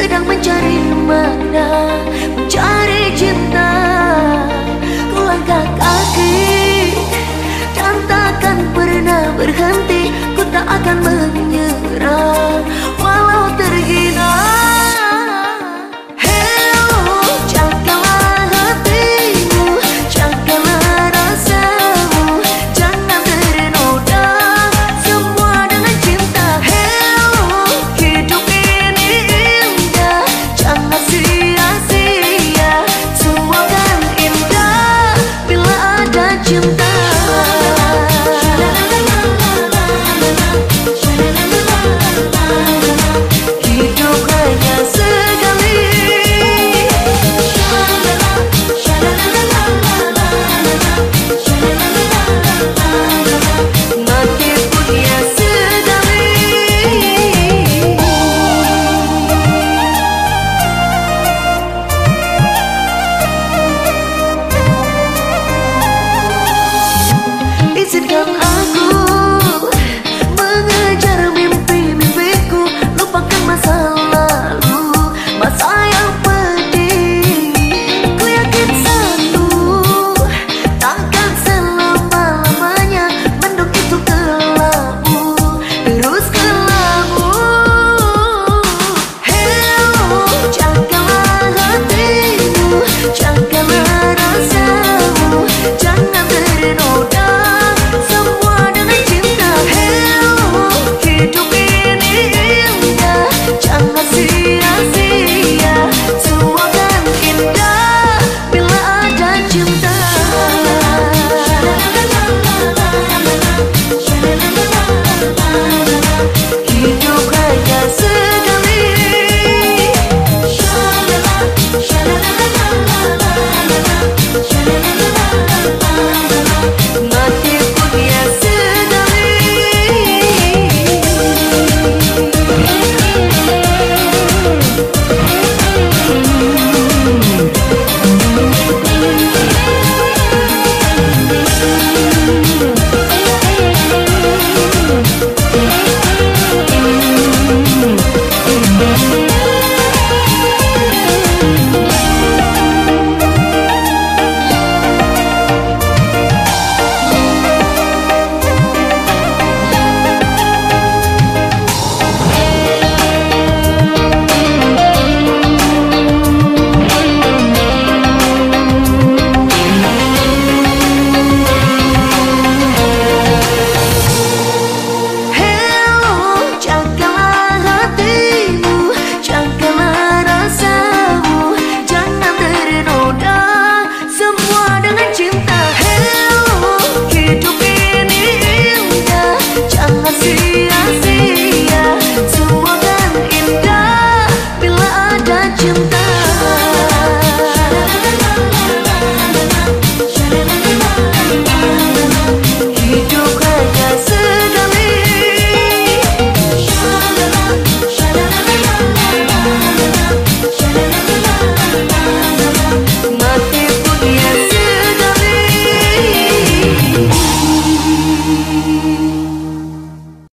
sedang mencari sientas Thank you.